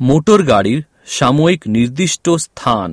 Motor গাড়ির সাময়িক নির্দিষ্ট স্থান।